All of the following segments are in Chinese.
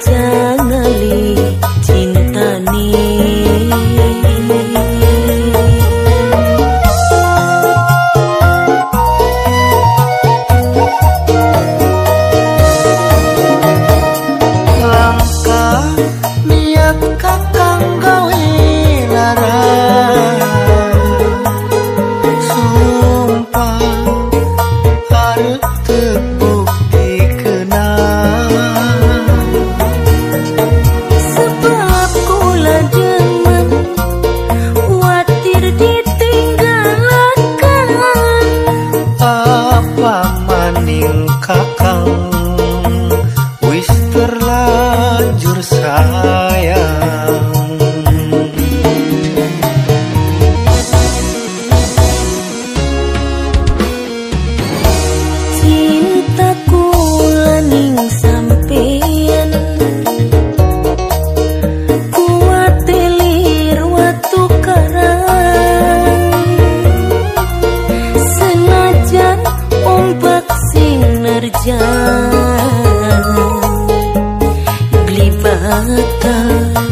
家那里。不够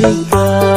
一个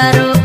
karo